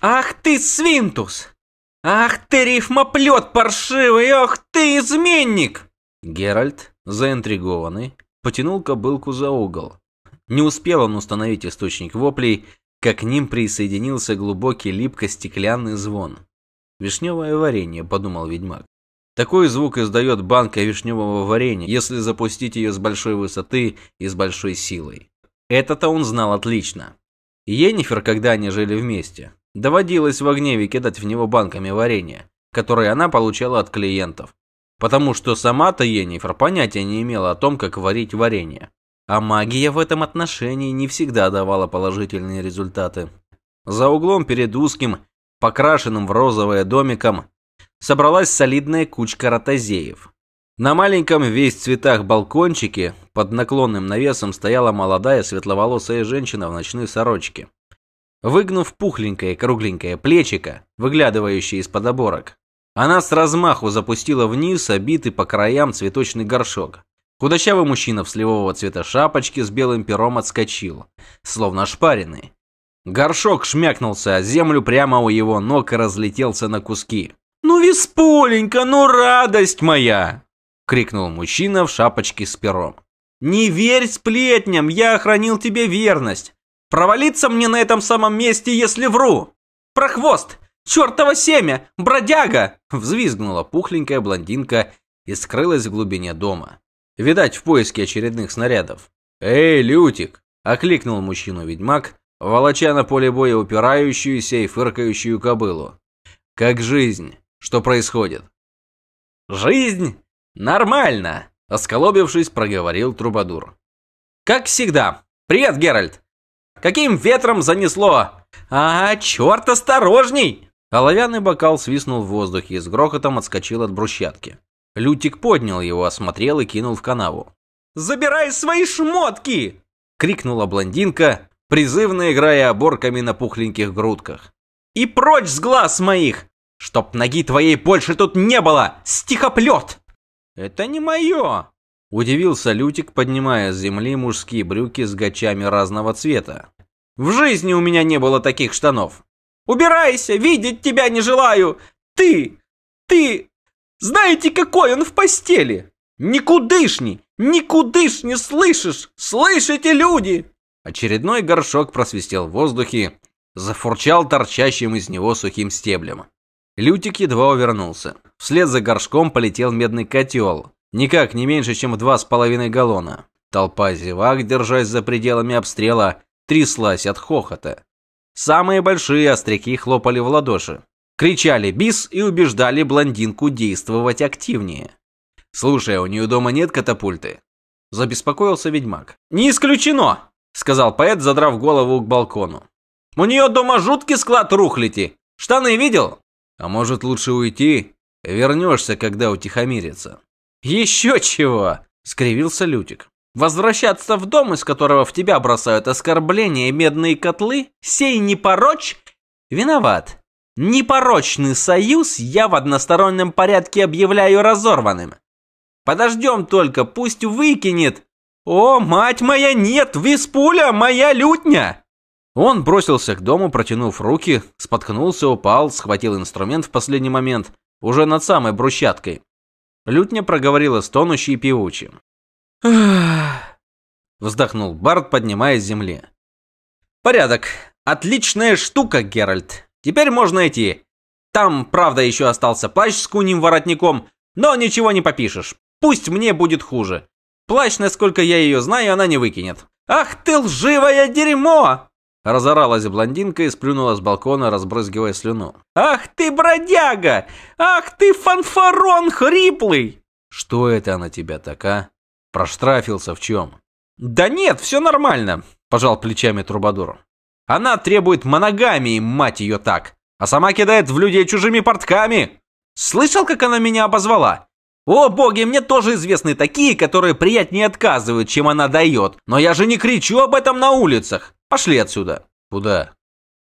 Ах ты, свинтус! Ах ты, рифмоплет паршивый! Ах ты, изменник!» Геральт, заинтригованный, потянул кобылку за угол. Не успел он установить источник воплей, как к ним присоединился глубокий липко-стеклянный звон. «Вишневое варенье», — подумал ведьмак. Такой звук издает банка вишневого варенья, если запустить ее с большой высоты и с большой силой. Это-то он знал отлично. Енифер, когда они жили вместе, доводилось в гневе кидать в него банками варенья, которые она получала от клиентов. Потому что сама-то Енифер понятия не имела о том, как варить варенье. А магия в этом отношении не всегда давала положительные результаты. За углом перед узким, покрашенным в розовое домиком, собралась солидная кучка ротозеев. На маленьком весь цветах балкончике под наклонным навесом стояла молодая светловолосая женщина в ночной сорочке. Выгнув пухленькое кругленькое плечико, выглядывающее из-под оборок, она с размаху запустила вниз обитый по краям цветочный горшок. Худощавый мужчина в сливового цвета шапочке с белым пером отскочил, словно ошпаренный. Горшок шмякнулся о землю прямо у его ног и разлетелся на куски. «Ну, Висполенька, ну радость моя!» — крикнул мужчина в шапочке с пером. «Не верь сплетням, я охранил тебе верность. Провалиться мне на этом самом месте, если вру. Прохвост, чертово семя, бродяга!» Взвизгнула пухленькая блондинка и скрылась в глубине дома. Видать, в поиске очередных снарядов. «Эй, Лютик!» – окликнул мужчину-ведьмак, волоча на поле боя упирающуюся и фыркающую кобылу. «Как жизнь? Что происходит?» «Жизнь? Нормально!» – осколобившись, проговорил Трубадур. «Как всегда. Привет, Геральт! Каким ветром занесло? А, черт, осторожней!» Оловянный бокал свистнул в воздухе и с грохотом отскочил от брусчатки. Лютик поднял его, осмотрел и кинул в канаву. «Забирай свои шмотки!» — крикнула блондинка, призывно играя оборками на пухленьких грудках. «И прочь с глаз моих! Чтоб ноги твоей больше тут не было! Стихоплет!» «Это не мое!» — удивился Лютик, поднимая с земли мужские брюки с гачами разного цвета. «В жизни у меня не было таких штанов! Убирайся! Видеть тебя не желаю! Ты! Ты! Знаете, какой он в постели? Никудышний! Никудыш не слышишь! Слышите, люди!» Очередной горшок просвистел в воздухе, зафурчал торчащим из него сухим стеблем. Лютик едва увернулся. Вслед за горшком полетел медный котел, никак не меньше, чем в два с половиной галлона. Толпа зевак, держась за пределами обстрела, тряслась от хохота. Самые большие остряки хлопали в ладоши кричали бис и убеждали блондинку действовать активнее. «Слушай, у нее дома нет катапульты?» Забеспокоился ведьмак. «Не исключено!» Сказал поэт, задрав голову к балкону. «У нее дома жуткий склад рухляти. Штаны видел?» «А может лучше уйти? Вернешься, когда утихомирится». «Еще чего!» Скривился Лютик. «Возвращаться в дом, из которого в тебя бросают оскорбления и медные котлы? Сей не порочь? Виноват. Непорочный союз я в одностороннем порядке объявляю разорванным. Подождем только, пусть выкинет. О, мать моя, нет, виспуля, моя лютня! Он бросился к дому, протянув руки, споткнулся, упал, схватил инструмент в последний момент, уже над самой брусчаткой. Лютня проговорила стонущей и певучей. Вздохнул Барт, поднимаясь с земли. «Порядок. Отличная штука, Геральт. Теперь можно идти. Там, правда, еще остался плащ с куним воротником, но ничего не попишешь. Пусть мне будет хуже. Плащ, насколько я ее знаю, она не выкинет. Ах ты лживое дерьмо! Разоралась блондинка и сплюнула с балкона, разбрызгивая слюну. «Ах ты, бродяга! Ах ты, фанфарон хриплый!» «Что это на тебя така? Проштрафился в чем?» «Да нет, все нормально», – пожал плечами Трубадур. Она требует моногамии, мать ее так, а сама кидает в людей чужими портками. Слышал, как она меня обозвала? О, боги, мне тоже известны такие, которые приятнее отказывают, чем она дает. Но я же не кричу об этом на улицах. Пошли отсюда. Куда?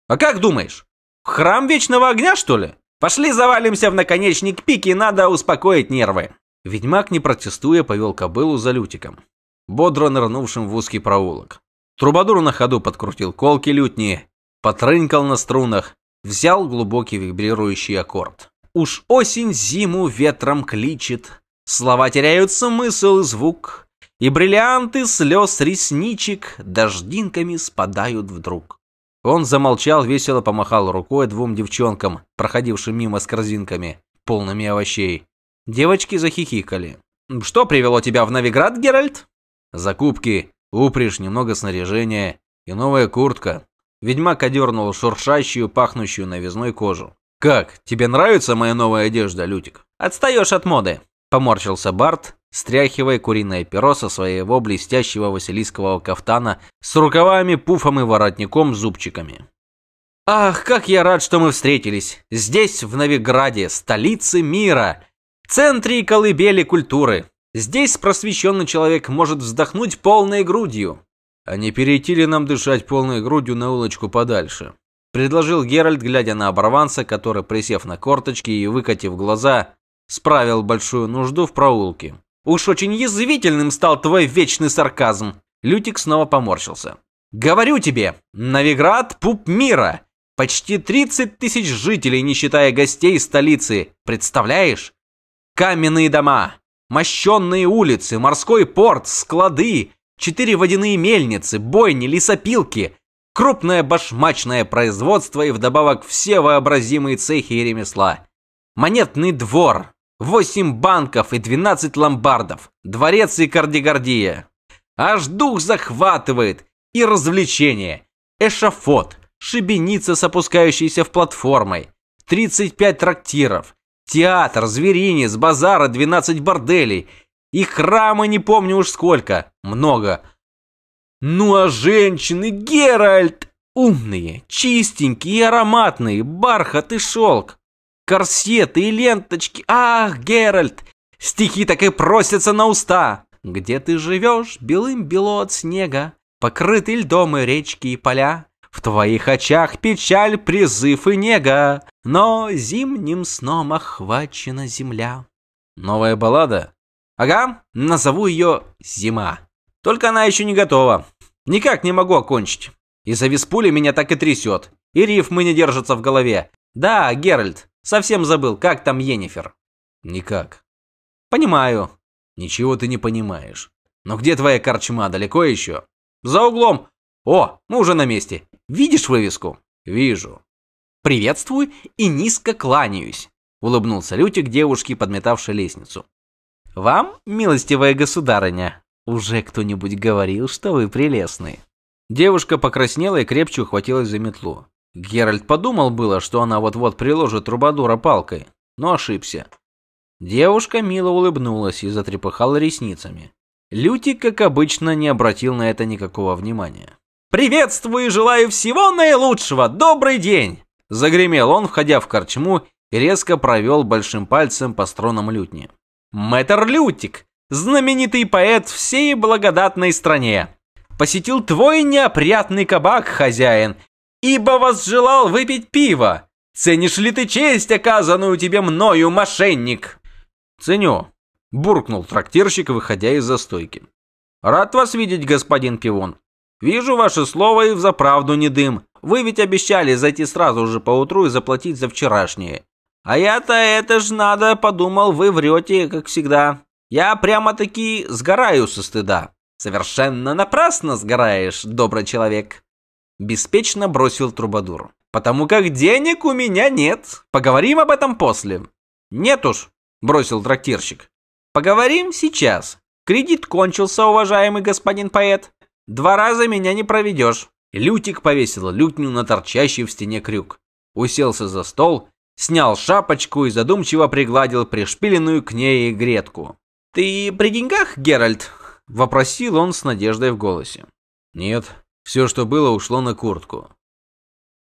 А как думаешь? В храм Вечного Огня, что ли? Пошли завалимся в наконечник пики, надо успокоить нервы. Ведьмак, не протестуя, повел кобылу за Лютиком, бодро нырнувшим в узкий проулок. Трубадур на ходу подкрутил колки лютни, потрынкал на струнах, взял глубокий вибрирующий аккорд. Уж осень зиму ветром кличет, слова теряют смысл и звук, и бриллианты слез ресничек дождинками спадают вдруг. Он замолчал, весело помахал рукой двум девчонкам, проходившим мимо с корзинками, полными овощей. Девочки захихикали. «Что привело тебя в Новиград, Геральт?» «Закупки, упряжь, немного снаряжения и новая куртка». Ведьмак одернул шуршащую, пахнущую новизной кожу. «Как, тебе нравится моя новая одежда, Лютик?» «Отстаешь от моды», — поморщился Барт, стряхивая куриное перо со своего блестящего василийского кафтана с рукавами, пуфом и воротником зубчиками. «Ах, как я рад, что мы встретились! Здесь, в Новиграде, столице мира, центре и колыбели культуры. Здесь просвещенный человек может вздохнуть полной грудью. А не перейти ли нам дышать полной грудью на улочку подальше? Предложил Геральт, глядя на оборванца, который, присев на корточки и выкатив глаза, справил большую нужду в проулке. Уж очень язвительным стал твой вечный сарказм. Лютик снова поморщился. Говорю тебе, Новиград – пуп мира. Почти 30 тысяч жителей, не считая гостей столицы. Представляешь? Каменные дома, мощенные улицы, морской порт, склады, четыре водяные мельницы, бойни, лесопилки, крупное башмачное производство и вдобавок все вообразимые цехи и ремесла. Монетный двор, восемь банков и двенадцать ломбардов, дворец и кардигардия. Аж дух захватывает, и развлечения, эшафот, шибеница с опускающейся в платформой, 35 трактиров, театр, зверинец, базара, 12 борделей – и храмы не помню уж сколько. Много. Ну а женщины, Геральт! Умные, чистенькие и ароматные, бархат и шелк. Корсеты и ленточки. Ах, Геральт! Стихи так и просятся на уста. Где ты живешь, белым бело от снега, Покрыты льдом и речки и поля. В твоих очах печаль, призыв и нега, Но зимним сном охвачена земля. Новая баллада? Ага, назову ее Зима. Только она еще не готова. Никак не могу окончить. Из-за виспули меня так и трясет. И рифмы не держатся в голове. Да, Геральт, совсем забыл, как там Енифер. Никак. Понимаю. Ничего ты не понимаешь. Но где твоя корчма, далеко еще? За углом. О, мы уже на месте. Видишь вывеску? Вижу. Приветствую и низко кланяюсь. Улыбнулся Лютик девушке, подметавшей лестницу. Вам, милостивая государыня, уже кто-нибудь говорил, что вы прелестны?» Девушка покраснела и крепче ухватилась за метлу. Геральт подумал было, что она вот-вот приложит трубадура палкой, но ошибся. Девушка мило улыбнулась и затрепыхала ресницами. Лютик, как обычно, не обратил на это никакого внимания. «Приветствую и желаю всего наилучшего! Добрый день!» Загремел он, входя в корчму, и резко провел большим пальцем по струнам лютни. Мэтр Лютик, знаменитый поэт всей благодатной стране, посетил твой неопрятный кабак, хозяин, ибо возжелал выпить пиво. Ценишь ли ты честь, оказанную тебе мною, мошенник?» «Ценю», – буркнул трактирщик, выходя из застойки. «Рад вас видеть, господин Пивон. Вижу ваше слово и взаправду не дым. Вы ведь обещали зайти сразу же поутру и заплатить за вчерашнее. А я-то это ж надо, подумал, вы врете, как всегда. Я прямо-таки сгораю со стыда. Совершенно напрасно сгораешь, добрый человек. Беспечно бросил Трубадур. Потому как денег у меня нет. Поговорим об этом после. Нет уж, бросил трактирщик. Поговорим сейчас. Кредит кончился, уважаемый господин поэт. Два раза меня не проведешь. Лютик повесил лютню на торчащий в стене крюк. Уселся за стол снял шапочку и задумчиво пригладил пришпиленную к ней гретку. «Ты при деньгах, Геральт?» – вопросил он с надеждой в голосе. «Нет, все, что было, ушло на куртку».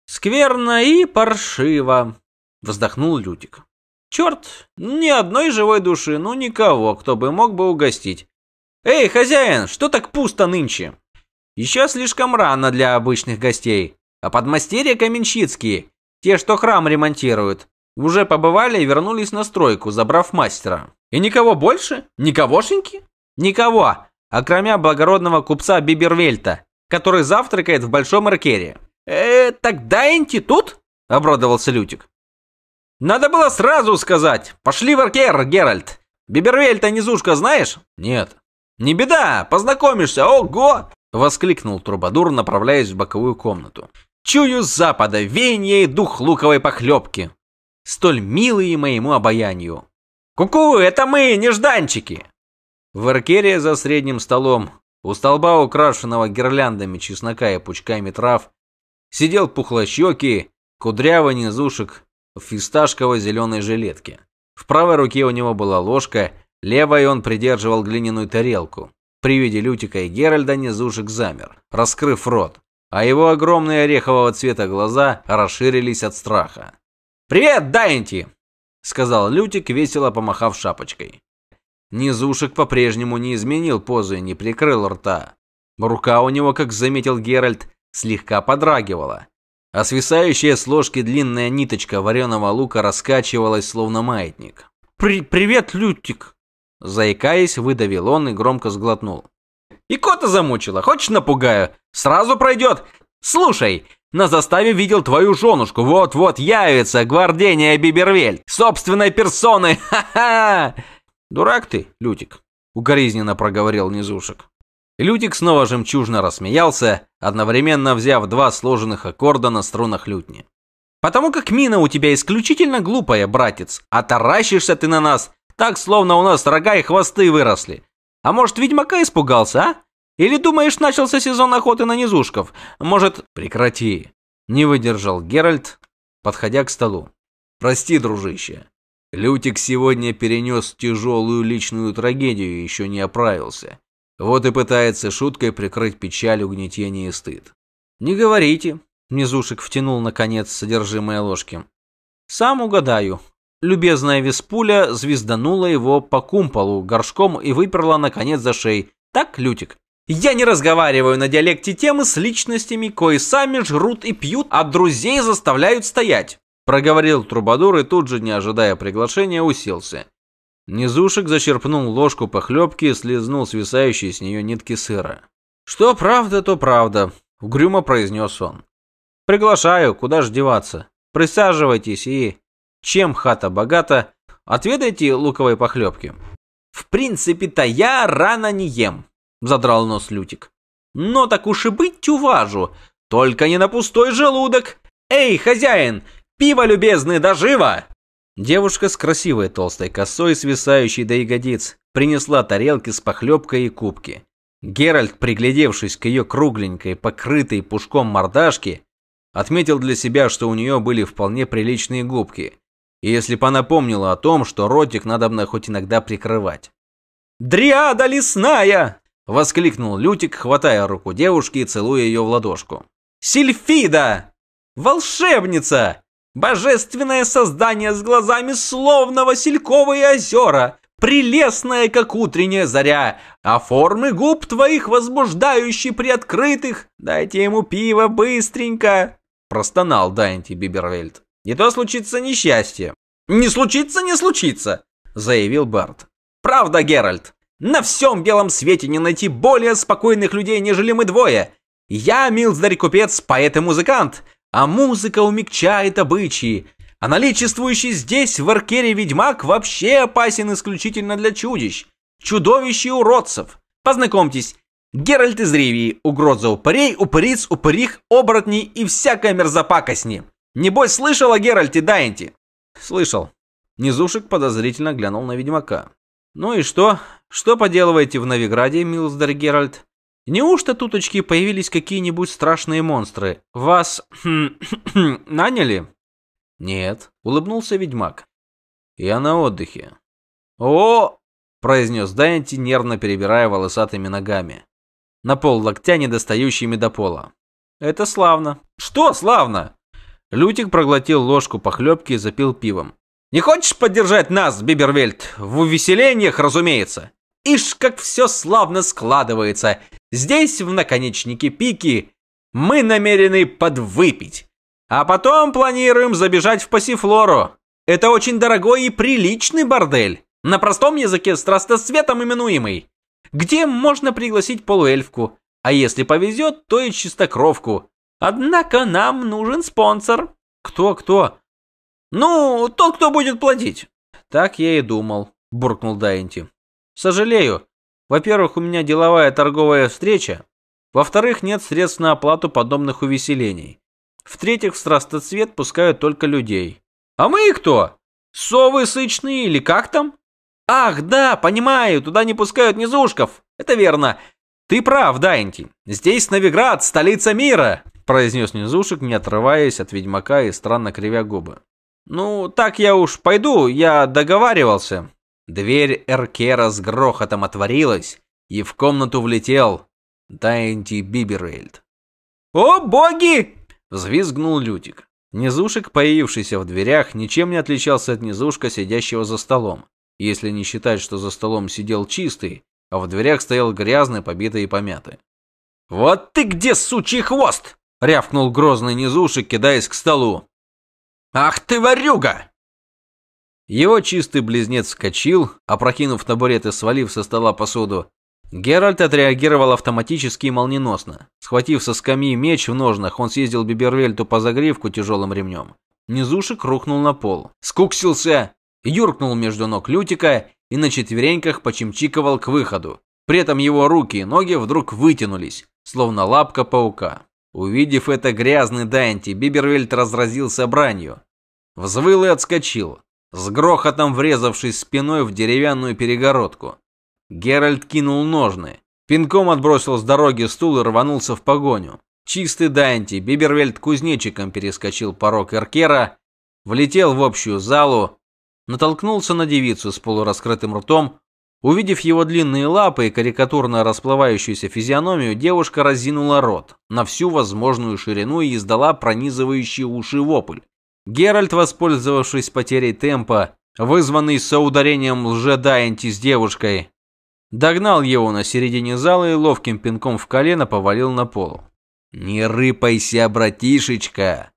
«Скверно и паршиво», – вздохнул Лютик. «Черт, ни одной живой души, ну никого, кто бы мог бы угостить. Эй, хозяин, что так пусто нынче? Еще слишком рано для обычных гостей, а подмастерья каменщицкие те, что храм ремонтируют, уже побывали и вернулись на стройку, забрав мастера. И никого больше? Никогошеньки? Никого, окромя благородного купца Бибервельта, который завтракает в Большом Эркере. Э, тогда институт? обрадовался Лютик. Надо было сразу сказать. Пошли в аркер, Геральт. Бибервель-то низушка знаешь? Нет. Не беда, познакомишься. Ого! Воскликнул Трубадур, направляясь в боковую комнату. Чую с запада венье и дух луковой похлебки. Столь милые моему обаянию. Ку-ку, это мы, нежданчики. В аркере за средним столом, у столба, украшенного гирляндами чеснока и пучками трав, сидел пухлощекий, кудрявый низушек в фисташково-зеленой жилетке. В правой руке у него была ложка, левой он придерживал глиняную тарелку. При виде Лютика и Геральда низушек замер, раскрыв рот, а его огромные орехового цвета глаза расширились от страха. «Привет, Дайнти!» — сказал Лютик, весело помахав шапочкой. Низушек по-прежнему не изменил позы и не прикрыл рта. Рука у него, как заметил Геральт, слегка подрагивала а свисающая с ложки длинная ниточка вареного лука раскачивалась, словно маятник. При «Привет, Лютик!» Заикаясь, выдавил он и громко сглотнул. «И кота замучила, хочешь напугаю? Сразу пройдет! Слушай, на заставе видел твою женушку, вот-вот явится гвардения Бибервель, собственной персоной, ха-ха!» «Дурак ты, Лютик!» — укоризненно проговорил Низушек. Лютик снова жемчужно рассмеялся, одновременно взяв два сложенных аккорда на струнах лютни. «Потому как мина у тебя исключительно глупая, братец, а таращишься ты на нас, так, словно у нас рога и хвосты выросли. А может, ведьмака испугался, а? Или думаешь, начался сезон охоты на низушков? Может...» «Прекрати!» — не выдержал Геральт, подходя к столу. «Прости, дружище. Лютик сегодня перенес тяжелую личную трагедию и еще не оправился. Вот и пытается шуткой прикрыть печаль, угнетение и стыд. «Не говорите», — Низушек втянул, наконец, содержимое ложки. «Сам угадаю». Любезная Веспуля звезданула его по кумполу горшком и выперла, наконец, за шеей. «Так, Лютик?» «Я не разговариваю на диалекте темы с личностями, кои сами жрут и пьют, а друзей заставляют стоять», проговорил Трубадур и тут же, не ожидая приглашения, уселся. Низушек зачерпнул ложку похлебки и слезнул свисающие с нее нитки сыра. «Что правда, то правда», — угрюмо произнес он. «Приглашаю, куда ж деваться. Присаживайтесь и, чем хата богата, отведайте луковой похлебки». «В принципе-то я рано не ем», — задрал нос Лютик. «Но так уж и быть уважу, только не на пустой желудок. Эй, хозяин, пиво любезный, да живо!» Девушка с красивой толстой косой, свисающей до ягодиц, принесла тарелки с похлебкой и кубки. Геральт, приглядевшись к ее кругленькой, покрытой пушком мордашке, отметил для себя, что у нее были вполне приличные губки. И если бы она помнила о том, что ротик надо бы хоть иногда прикрывать. «Дриада лесная!» — воскликнул Лютик, хватая руку девушки и целуя ее в ладошку. «Сильфида! Волшебница! Божественное создание с глазами словно васильковые озера, прелестная, как утренняя заря, а формы губ твоих возбуждающие приоткрытых. Дайте ему пиво быстренько!» Простонал Дайнти Бибервельд. «Не то случится несчастье». «Не случится, не случится!» Заявил Барт. «Правда, Геральт, на всем белом свете не найти более спокойных людей, нежели мы двое. Я Милздарь-купец, поэт и музыкант, а музыка умягчает обычаи. А наличествующий здесь в Аркере ведьмак вообще опасен исключительно для чудищ, чудовищ и уродцев. Познакомьтесь, Геральт из Ривии, угроза упырей, упыриц, упырих, оборотней и всякая мерзопакостни. Небось, слышал о Геральте Дайнти? Слышал. Низушек подозрительно глянул на ведьмака. Ну и что? Что поделываете в Новиграде, Милсдер Геральт? Неужто туточки появились какие-нибудь страшные монстры? Вас наняли? Нет, улыбнулся ведьмак. Я на отдыхе. О, произнес Дайнти, нервно перебирая волосатыми ногами. На пол локтя, не достающими до пола. Это славно. Что славно? Лютик проглотил ложку похлебки и запил пивом. Не хочешь поддержать нас, Бибервельд, в увеселениях, разумеется? Ишь, как все славно складывается. Здесь, в наконечнике пики, мы намерены подвыпить. А потом планируем забежать в пассифлору. Это очень дорогой и приличный бордель. На простом языке страстоцветом именуемый. Где можно пригласить полуэльфку. А если повезет, то и чистокровку. Однако нам нужен спонсор. Кто, кто? Ну, тот, кто будет платить. Так я и думал, буркнул Дайнти. Сожалею. Во-первых, у меня деловая торговая встреча. Во-вторых, нет средств на оплату подобных увеселений. В-третьих, в страстоцвет пускают только людей. А мы кто? Совы сычные или как там? Ах, да, понимаю, туда не пускают низушков. Это верно. Ты прав, Дайнти. Здесь Новиград, столица мира, произнес низушек, не отрываясь от ведьмака и странно кривя губы. Ну, так я уж пойду, я договаривался. Дверь Эркера с грохотом отворилась, и в комнату влетел Дайнти Бибервельд. «О, боги!» – взвизгнул Лютик. Низушек, появившийся в дверях, ничем не отличался от низушка, сидящего за столом, если не считать, что за столом сидел чистый, а в дверях стоял грязный, побитый и помятый. «Вот ты где, сучий хвост!» — рявкнул грозный низушек, кидаясь к столу. «Ах ты, ворюга!» Его чистый близнец вскочил, опрокинув табурет и свалив со стола посуду. Геральт отреагировал автоматически и молниеносно. Схватив со скамьи меч в ножнах, он съездил Бибервельту по загривку тяжелым ремнем. Низушек рухнул на пол. Скуксился, юркнул между ног Лютика и на четвереньках почемчиковал к выходу. При этом его руки и ноги вдруг вытянулись, словно лапка паука. Увидев это грязный Данти, Бибервельт разразился бранью. Взвыл и отскочил, с грохотом врезавшись спиной в деревянную перегородку. Геральт кинул ножны, пинком отбросил с дороги стул и рванулся в погоню. Чистый Данти, Бибервельт кузнечиком перескочил порог Эркера, влетел в общую залу, натолкнулся на девицу с полураскрытым ртом. Увидев его длинные лапы и карикатурно расплывающуюся физиономию, девушка разинула рот на всю возможную ширину и издала пронизывающий уши вопль. Геральт, воспользовавшись потерей темпа, вызванный соударением лже-Дайнти с девушкой, догнал его на середине зала и ловким пинком в колено повалил на пол. «Не рыпайся, братишечка!»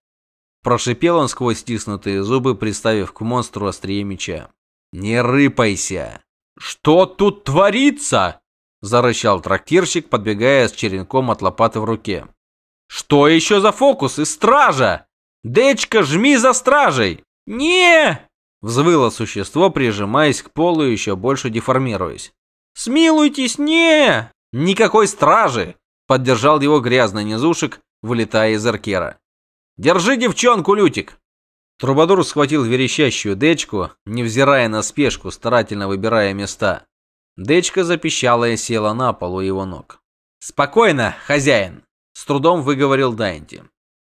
Прошипел он сквозь стиснутые зубы, приставив к монстру острие меча. «Не рыпайся!» «Что тут творится?» Зарычал трактирщик, подбегая с черенком от лопаты в руке. «Что еще за фокусы? Стража! Дечка, жми за стражей!» «Не!» Взвыло существо, прижимаясь к полу и еще больше деформируясь. «Смилуйтесь, не!» «Никакой стражи!» Поддержал его грязный низушек, вылетая из аркера. Держи девчонку, Лютик!» Трубадур схватил верещащую дечку, невзирая на спешку, старательно выбирая места. Дечка запищала и села на полу его ног. «Спокойно, хозяин!» – с трудом выговорил Дайнти.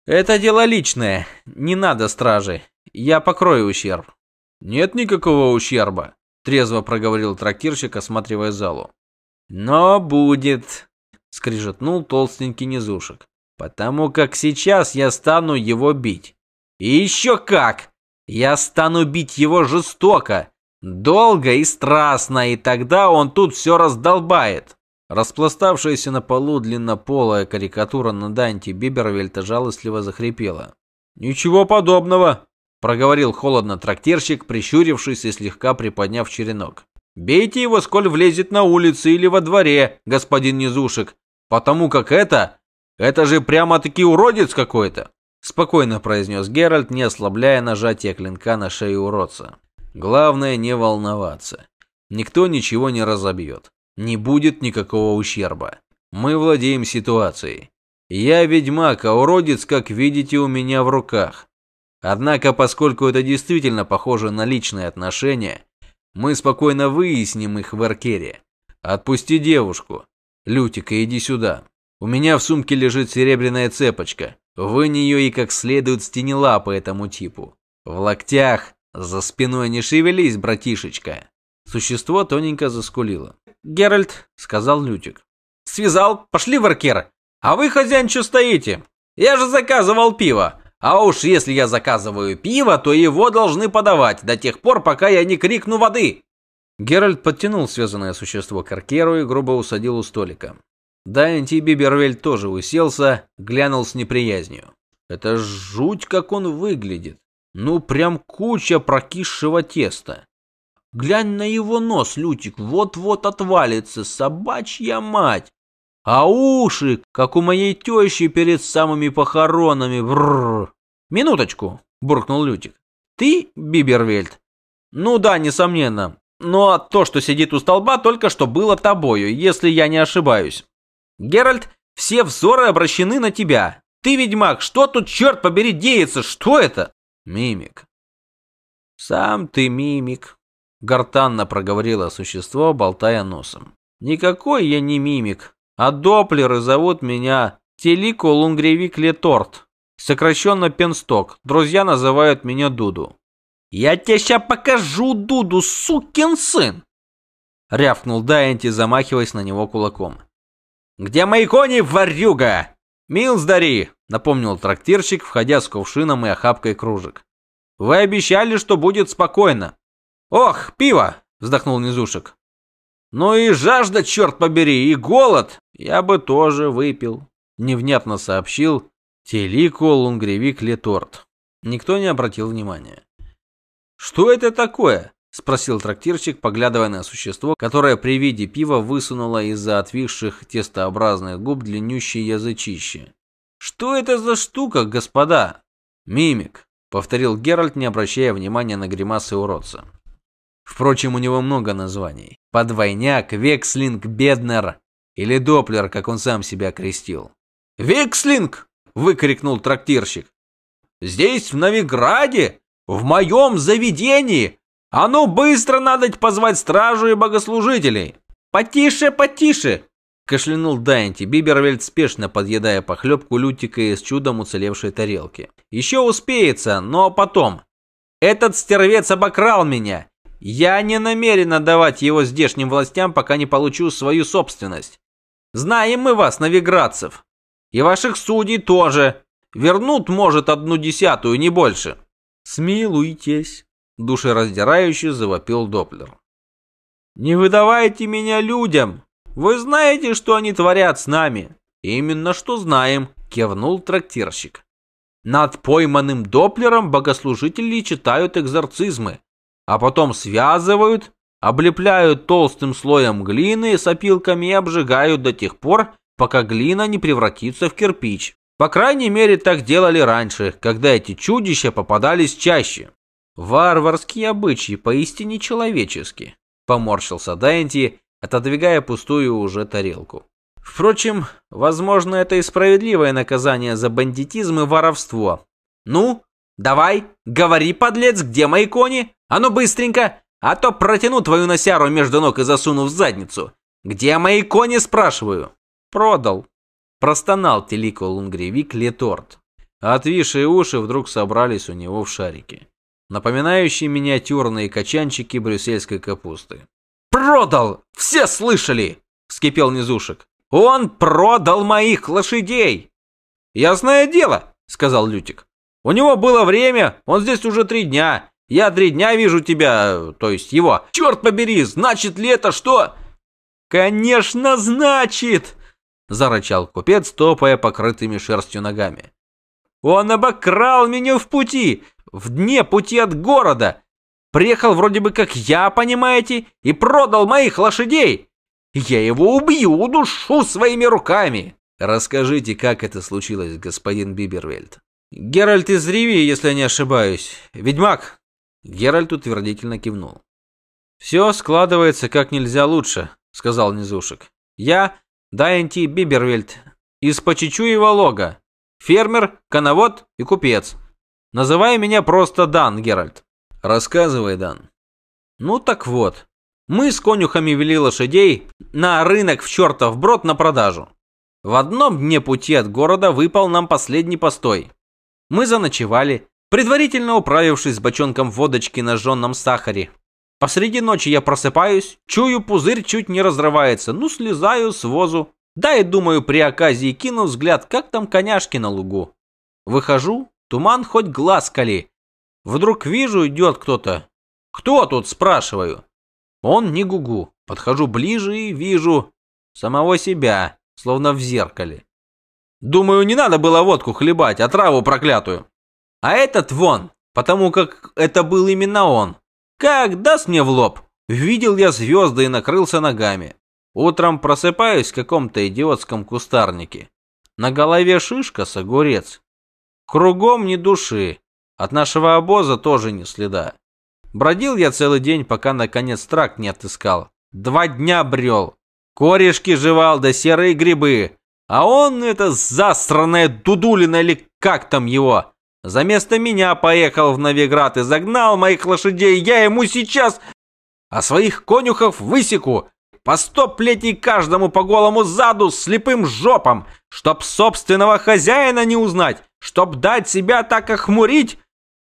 «Это дело личное, не надо стражи. Я покрою ущерб». «Нет никакого ущерба», – трезво проговорил трактирщик, осматривая залу. «Но будет», – скрижетнул толстенький низушек. Потому как сейчас я стану его бить. И еще как! Я стану бить его жестоко, долго и страстно, и тогда он тут все раздолбает. Распластавшаяся на полу длиннополая карикатура на Данте Бибервельта жалостливо захрипела. «Ничего подобного», – проговорил холодно трактирщик, прищурившись и слегка приподняв черенок. «Бейте его, сколь влезет на улице или во дворе, господин Низушек, потому как это это же прямо-таки уродец какой-то!» Спокойно произнес Геральт, не ослабляя нажатия клинка на шею уродца. «Главное не волноваться. Никто ничего не разобьет. Не будет никакого ущерба. Мы владеем ситуацией. Я ведьмак, а уродец, как видите, у меня в руках. Однако, поскольку это действительно похоже на личные отношения, мы спокойно выясним их в Эркере. Отпусти девушку. Лютика, иди сюда. У меня в сумке лежит серебряная цепочка. Вы нее и как следует стяни лапы этому типу. В локтях, за спиной не шевелись, братишечка. Существо тоненько заскулило. «Геральт», — сказал Лютик. «Связал, пошли в аркер. А вы, хозяин, что стоите? Я же заказывал пиво. А уж если я заказываю пиво, то его должны подавать до тех пор, пока я не крикну воды». Геральт подтянул связанное существо к аркеру и грубо усадил у столика. Дайнти Бибервель тоже уселся, глянул с неприязнью. Это жуть, как он выглядит. Ну, прям куча прокисшего теста. Глянь на его нос, Лютик, вот-вот отвалится, собачья мать. А уши, как у моей тещи перед самыми похоронами, бррр. Минуточку, буркнул Лютик. Ты, Бибервельд? Ну да, несомненно. Но то, что сидит у столба, только что было тобою, если я не ошибаюсь. Геральт, все взоры обращены на тебя. Ты, ведьмак, что тут, черт побери, деется? Что это? Мимик. Сам ты мимик, гортанно проговорило существо, болтая носом. Никакой я не мимик, а доплеры зовут меня Телико Лунгревик Леторт, сокращенно Пенсток. Друзья называют меня Дуду. «Я тебе сейчас покажу, Дуду, сукин сын!» Рявкнул Дайенти, замахиваясь на него кулаком. «Где мои кони, варюга?» «Милздари!» — напомнил трактирщик, входя с кувшином и охапкой кружек. «Вы обещали, что будет спокойно». «Ох, пиво!» — вздохнул Низушек. «Ну и жажда, черт побери, и голод! Я бы тоже выпил», — невнятно сообщил Телико Лунгревик Леторт. Никто не обратил внимания. «Что это такое?» – спросил трактирщик, поглядывая на существо, которое при виде пива высунуло из-за отвисших тестообразных губ длиннющее язычище. «Что это за штука, господа?» «Мимик», – повторил Геральт, не обращая внимания на гримасы уродца. Впрочем, у него много названий. Подвойняк, Векслинг, Беднер или Доплер, как он сам себя окрестил. «Векслинг!» – выкрикнул трактирщик. «Здесь, в Новиграде? В моем заведении! А ну быстро надо позвать стражу и богослужителей!» «Потише, потише!» Кашлянул Дайнти, Бибервельд спешно подъедая похлебку Лютика из чудом уцелевшей тарелки. «Еще успеется, но потом. Этот стервец обокрал меня. Я не намерен отдавать его здешним властям, пока не получу свою собственность. Знаем мы вас, новиградцев. И ваших судей тоже. Вернут, может, одну десятую, не больше». «Смилуйтесь», — душераздирающе завопил Доплер. «Не выдавайте меня людям! Вы знаете, что они творят с нами?» «Именно что знаем», — кивнул трактирщик. «Над пойманным Доплером богослужители читают экзорцизмы, а потом связывают, облепляют толстым слоем глины с опилками и обжигают до тех пор, пока глина не превратится в кирпич. По крайней мере, так делали раньше, когда эти чудища попадались чаще. Варварские обычаи, поистине человеческие, поморщился Дайнти, отодвигая пустую уже тарелку. Впрочем, возможно, это и справедливое наказание за бандитизм и воровство. Ну, давай, говори, подлец, где мои кони? А ну быстренько, а то протяну твою носяру между ног и засуну в задницу. Где мои кони, спрашиваю? Продал, Простонал Телико Лунгревик Леторт. Отвисшие уши вдруг собрались у него в шарики, напоминающие миниатюрные качанчики брюссельской капусты. «Продал! Все слышали!» – вскипел Низушек. «Он продал моих лошадей!» «Ясное дело!» – сказал Лютик. «У него было время, он здесь уже три дня. Я три дня вижу тебя, то есть его. Черт побери, значит ли это что?» «Конечно, значит!» зарычал купец, топая покрытыми шерстью ногами. Он обокрал меня в пути, в дне пути от города. Приехал вроде бы как я, понимаете, и продал моих лошадей. Я его убью, удушу своими руками. Расскажите, как это случилось, господин Бибервельд. Геральт из Риви, если не ошибаюсь. Ведьмак. Геральт утвердительно кивнул. Все складывается как нельзя лучше, сказал Низушек. Я Дайнти Бибервельд из Почечуева лога. Фермер, коновод и купец. Называй меня просто Дан, Геральт. Рассказывай, Дан. Ну так вот. Мы с конюхами вели лошадей на рынок в чертов брод на продажу. В одном дне пути от города выпал нам последний постой. Мы заночевали, предварительно управившись с бочонком водочки на жженном сахаре. Посреди ночи я просыпаюсь, чую, пузырь чуть не разрывается, ну слезаю с возу. Да и думаю, при оказии кину взгляд, как там коняшки на лугу. Выхожу, туман хоть глаз кали. Вдруг вижу, идет кто-то. Кто тут, спрашиваю. Он не гугу. Подхожу ближе и вижу самого себя, словно в зеркале. Думаю, не надо было водку хлебать, а траву проклятую. А этот вон, потому как это был именно он. Как даст мне в лоб? Видел я звезды и накрылся ногами. Утром просыпаюсь в каком-то идиотском кустарнике. На голове шишка с огурец. Кругом ни души. От нашего обоза тоже ни следа. Бродил я целый день, пока наконец тракт не отыскал. Два дня брел. Корешки жевал, да серые грибы. А он, это засранная дудулина или как там его, за место меня поехал в Новиград и загнал моих лошадей. Я ему сейчас... А своих конюхов высеку. По сто плетей каждому по голому заду слепым жопом, чтоб собственного хозяина не узнать, чтоб дать себя так охмурить.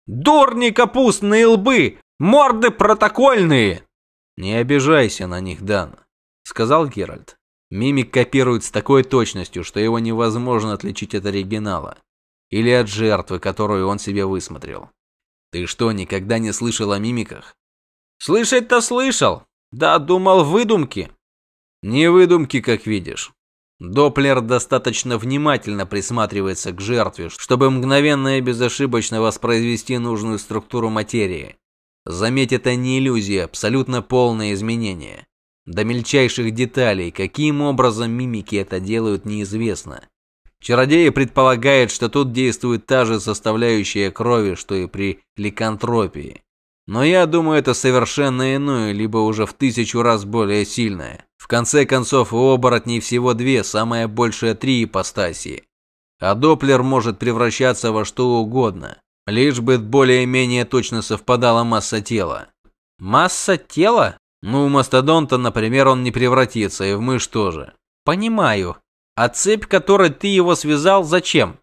Дурни капустные лбы, морды протокольные. Не обижайся на них, Дан, сказал Геральт. Мимик копирует с такой точностью, что его невозможно отличить от оригинала. Или от жертвы, которую он себе высмотрел. Ты что, никогда не слышал о мимиках? Слышать-то слышал. Да, думал, выдумки. Не выдумки, как видишь. Доплер достаточно внимательно присматривается к жертве, чтобы мгновенно и безошибочно воспроизвести нужную структуру материи. Заметь, это не иллюзия, абсолютно полное изменение. До мельчайших деталей, каким образом мимики это делают, неизвестно. Чародеи предполагают, что тут действует та же составляющая крови, что и при ликантропии. Но я думаю, это совершенно иное, либо уже в тысячу раз более сильное. В конце концов, у оборотней всего две, самое большее три ипостаси. А Доплер может превращаться во что угодно, лишь бы более-менее точно совпадала масса тела. Масса тела? Ну, у мастодонта, например, он не превратится, и в мышь тоже. Понимаю. А цепь, которой ты его связал, зачем?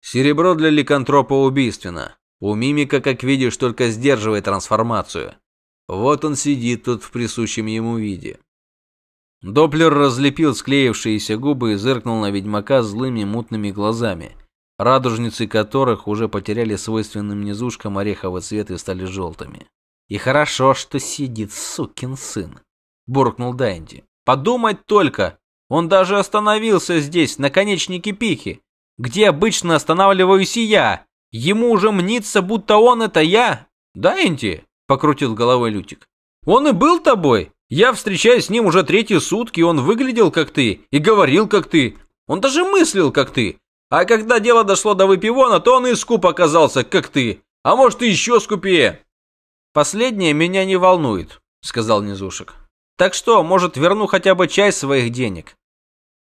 Серебро для ликантропа убийственно. У мимика, как видишь, только сдерживает трансформацию. Вот он сидит тут в присущем ему виде. Доплер разлепил склеившиеся губы и зыркнул на ведьмака злыми мутными глазами, радужницы которых уже потеряли свойственным низушкам ореховый цвет и стали желтыми. «И хорошо, что сидит сукин сын», – буркнул Дэнди. «Подумать только, он даже остановился здесь, на конечнике пики, где обычно останавливаюсь и я. Ему уже мнится, будто он это я. Да, Энти? Покрутил головой Лютик. Он и был тобой. Я встречаюсь с ним уже третьи сутки, он выглядел как ты и говорил как ты. Он даже мыслил как ты. А когда дело дошло до выпивона, то он и скуп оказался, как ты. А может, и еще скупее. Последнее меня не волнует, сказал Низушек. Так что, может, верну хотя бы часть своих денег.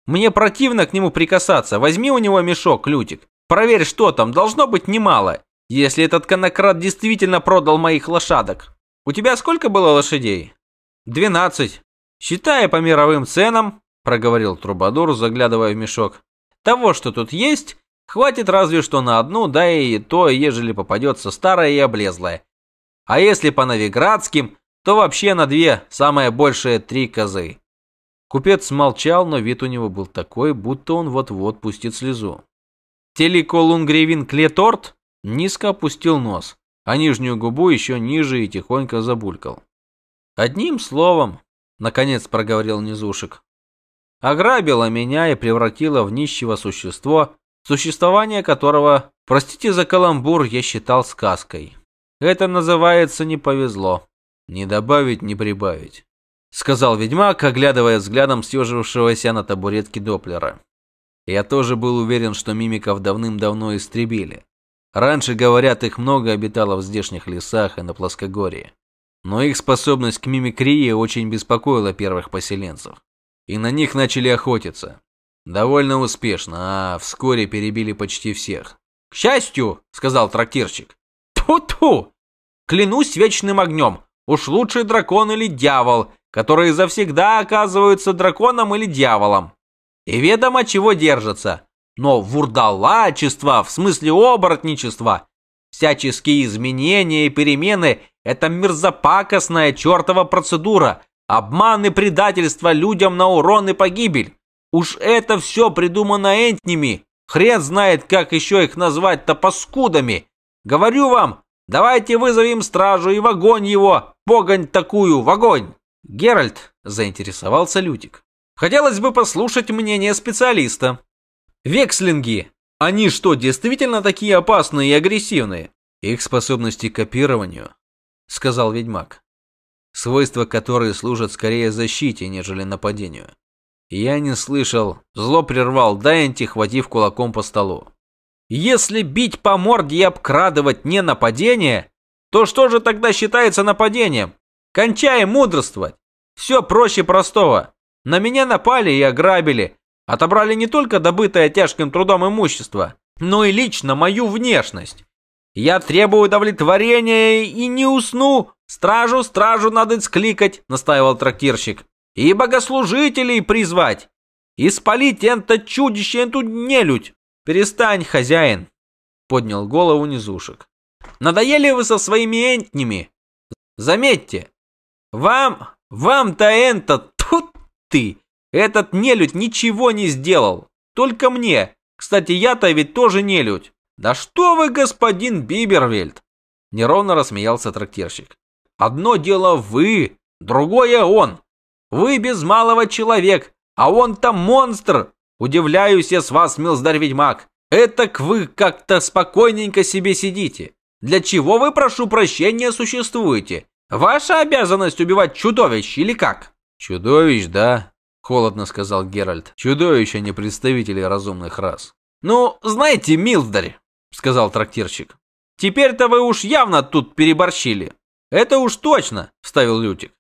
Мне противно к нему прикасаться. Возьми у него мешок, Лютик. Проверь, что там. Должно быть немало. Если этот конократ действительно продал моих лошадок. У тебя сколько было лошадей? Двенадцать. Считая по мировым ценам, проговорил Трубадур, заглядывая в мешок. Того, что тут есть, хватит разве что на одну, да и то, ежели попадется старая и облезлая. А если по новиградским, то вообще на две, самое большее три козы. Купец молчал, но вид у него был такой, будто он вот-вот пустит слезу. Телеколунгревин Клеторт низко опустил нос, а нижнюю губу еще ниже и тихонько забулькал. «Одним словом», — наконец проговорил Низушек, «ограбила меня и превратила в нищего существо, существование которого, простите за каламбур, я считал сказкой. Это называется «не повезло». Не добавить, не прибавить сказал ведьмак, оглядывая взглядом съежившегося на табуретке Доплера. Я тоже был уверен, что мимиков давным-давно истребили. Раньше, говорят, их много обитало в здешних лесах и на плоскогорье. Но их способность к мимикрии очень беспокоила первых поселенцев. И на них начали охотиться. Довольно успешно, а вскоре перебили почти всех. «К счастью», — сказал трактирщик. «Тьфу-тьфу! Клянусь вечным огнем, уж лучше дракон или дьявол, которые завсегда оказываются драконом или дьяволом. И ведомо чего держатся. Но вурдалачество, в смысле оборотничества, всяческие изменения и перемены – это мерзопакостная чертова процедура, обман и предательство людям на урон и погибель. Уж это все придумано энтнями. Хрен знает, как еще их назвать-то паскудами. Говорю вам, давайте вызовем стражу и в его, погонь такую, в. Геральт, заинтересовался Лютик. Хотелось бы послушать мнение специалиста. Векслинги, они что, действительно такие опасные и агрессивные? Их способности к копированию, сказал ведьмак. Свойства, которые служат скорее защите, нежели нападению. Я не слышал. Зло прервал Дайнти, хватив кулаком по столу. Если бить по морде и обкрадывать не нападение, то что же тогда считается нападением? Кончаем мудрствовать. Все проще простого. На меня напали и ограбили. Отобрали не только добытое тяжким трудом имущество, но и лично мою внешность. Я требую удовлетворения и не усну. Стражу, стражу надо скликать, настаивал трактирщик. И богослужителей призвать. И спалить это чудище, эту нелюдь. Перестань, хозяин, поднял голову низушек. Надоели вы со своими энтнями. Заметьте, вам, вам-то это, тут ты, этот нелюдь ничего не сделал. Только мне. Кстати, я-то ведь тоже нелюдь. Да что вы, господин Бибервельд? Неровно рассмеялся трактирщик. Одно дело вы, другое он. Вы без малого человек, а он-то монстр. Удивляюсь я с вас, милздарь-ведьмак. Этак вы как-то спокойненько себе сидите. Для чего вы, прошу прощения, существуете? Ваша обязанность убивать чудовищ или как? Чудовищ, да, холодно сказал Геральт. Чудовища не представители разумных рас. Ну, знаете, милздарь, сказал трактирщик. Теперь-то вы уж явно тут переборщили. Это уж точно, вставил Лютик.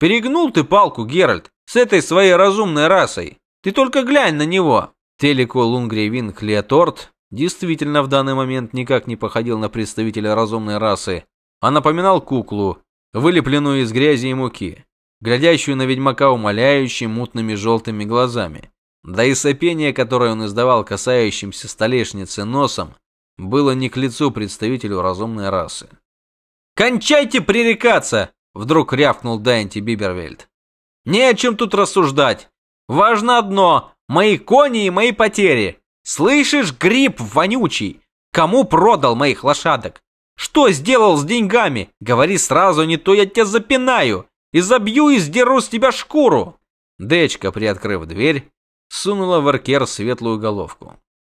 Перегнул ты палку, Геральт, с этой своей разумной расой. Ты только глянь на него. Телико Лунгревин Клеоторт действительно в данный момент никак не походил на представителя разумной расы, а напоминал куклу, вылепленную из грязи и муки, глядящую на ведьмака умоляющими мутными желтыми глазами. Да и сопение, которое он издавал касающимся столешницы носом, было не к лицу представителю разумной расы. «Кончайте пререкаться!» – вдруг рявкнул Дайнти Бибервельд. «Не о чем тут рассуждать. Важно одно – мои кони и мои потери. Слышишь, гриб вонючий? Кому продал моих лошадок? Что сделал с деньгами? Говори сразу, не то я тебя запинаю. И забью и сдеру с тебя шкуру. Дечка, приоткрыв дверь, сунула в аркер светлую головку.